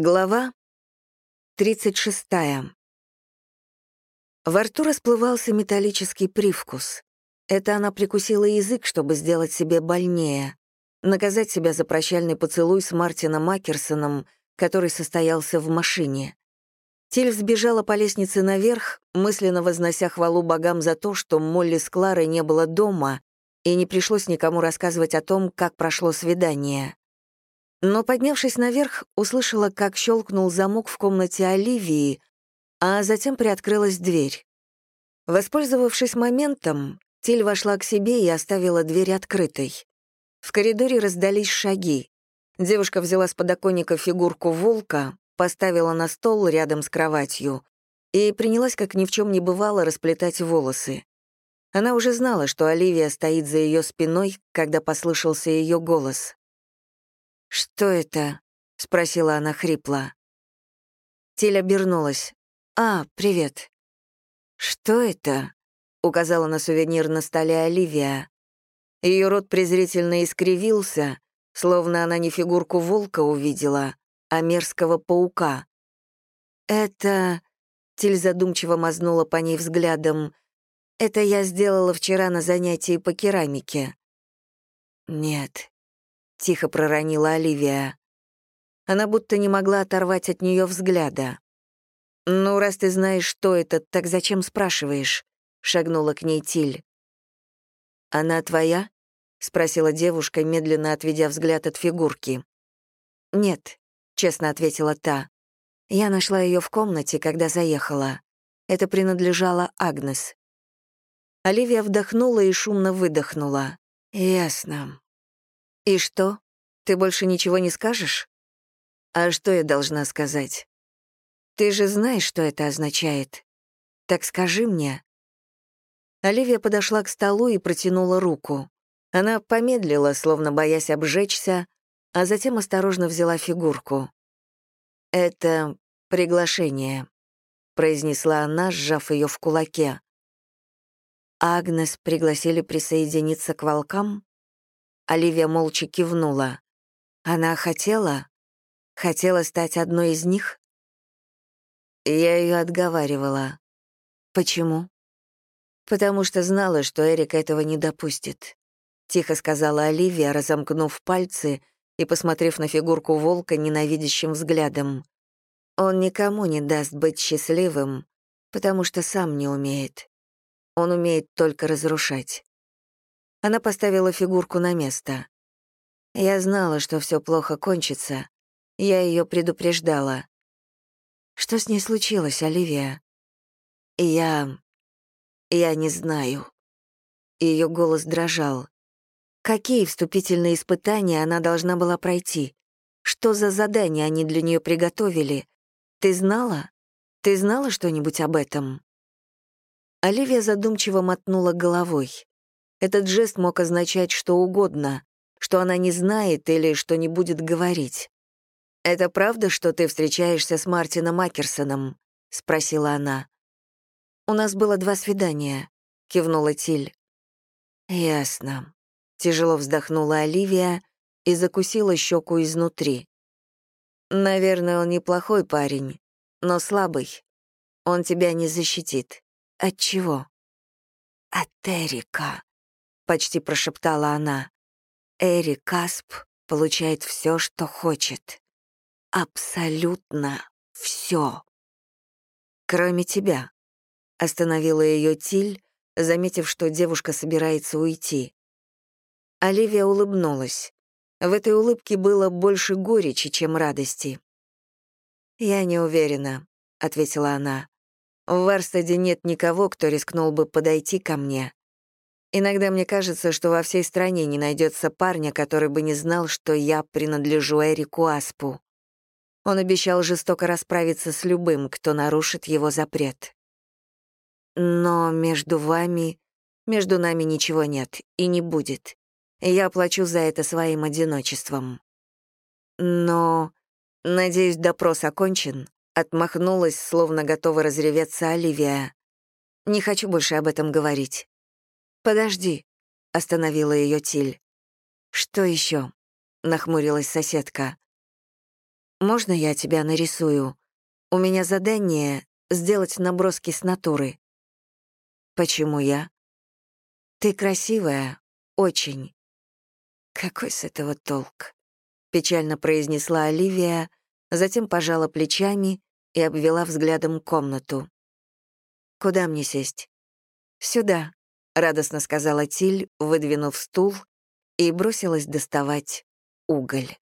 Глава 36. Во рту расплывался металлический привкус. Это она прикусила язык, чтобы сделать себе больнее, наказать себя за прощальный поцелуй с Мартином Макерсоном, который состоялся в машине. Тиль сбежала по лестнице наверх, мысленно вознося хвалу богам за то, что Молли с Кларой не было дома, и не пришлось никому рассказывать о том, как прошло свидание. Но, поднявшись наверх, услышала, как щелкнул замок в комнате Оливии, а затем приоткрылась дверь. Воспользовавшись моментом, Тиль вошла к себе и оставила дверь открытой. В коридоре раздались шаги. Девушка взяла с подоконника фигурку волка, поставила на стол рядом с кроватью и принялась, как ни в чем не бывало, расплетать волосы. Она уже знала, что Оливия стоит за ее спиной, когда послышался ее голос. «Что это?» — спросила она хрипло. Тиль обернулась. «А, привет». «Что это?» — указала на сувенир на столе Оливия. Ее рот презрительно искривился, словно она не фигурку волка увидела, а мерзкого паука. «Это...» — Тиль задумчиво мазнула по ней взглядом. «Это я сделала вчера на занятии по керамике». «Нет, — тихо проронила Оливия. Она будто не могла оторвать от нее взгляда. «Ну, раз ты знаешь, что это, так зачем спрашиваешь?» — шагнула к ней Тиль. «Она твоя?» — спросила девушка, медленно отведя взгляд от фигурки. «Нет», — честно ответила та. «Я нашла ее в комнате, когда заехала. Это принадлежало Агнес». Оливия вдохнула и шумно выдохнула. «Ясно. «И что? Ты больше ничего не скажешь?» «А что я должна сказать?» «Ты же знаешь, что это означает. Так скажи мне». Оливия подошла к столу и протянула руку. Она помедлила, словно боясь обжечься, а затем осторожно взяла фигурку. «Это приглашение», — произнесла она, сжав ее в кулаке. Агнес пригласили присоединиться к волкам? Оливия молча кивнула. Она хотела? Хотела стать одной из них? Я ее отговаривала. Почему? Потому что знала, что Эрик этого не допустит. Тихо сказала Оливия, разомкнув пальцы и посмотрев на фигурку волка ненавидящим взглядом. Он никому не даст быть счастливым, потому что сам не умеет. Он умеет только разрушать. Она поставила фигурку на место. Я знала, что все плохо кончится. Я ее предупреждала. Что с ней случилось, Оливия? Я... я не знаю. Ее голос дрожал. Какие вступительные испытания она должна была пройти? Что за задание они для нее приготовили? Ты знала? Ты знала что-нибудь об этом? Оливия задумчиво мотнула головой. Этот жест мог означать что угодно, что она не знает или что не будет говорить. «Это правда, что ты встречаешься с Мартином Макерсоном?» — спросила она. «У нас было два свидания», — кивнула Тиль. «Ясно». Тяжело вздохнула Оливия и закусила щеку изнутри. «Наверное, он неплохой парень, но слабый. Он тебя не защитит. От чего?» «От Эрика», почти прошептала она. Эри Касп получает все, что хочет. Абсолютно все. Кроме тебя. Остановила ее Тиль, заметив, что девушка собирается уйти. Оливия улыбнулась. В этой улыбке было больше горечи, чем радости. «Я не уверена», — ответила она. «В Варстеде нет никого, кто рискнул бы подойти ко мне. Иногда мне кажется, что во всей стране не найдется парня, который бы не знал, что я принадлежу Эрику Аспу. Он обещал жестоко расправиться с любым, кто нарушит его запрет. Но между вами, между нами ничего нет и не будет. Я плачу за это своим одиночеством. Но, надеюсь, допрос окончен, отмахнулась, словно готова разреветься Оливия. Не хочу больше об этом говорить. «Подожди», — остановила ее Тиль. «Что еще? нахмурилась соседка. можно я тебя нарисую? У меня задание — сделать наброски с натуры». «Почему я?» «Ты красивая, очень». «Какой с этого толк?» — печально произнесла Оливия, затем пожала плечами и обвела взглядом комнату. «Куда мне сесть?» «Сюда», — радостно сказала Тиль, выдвинув стул, и бросилась доставать уголь.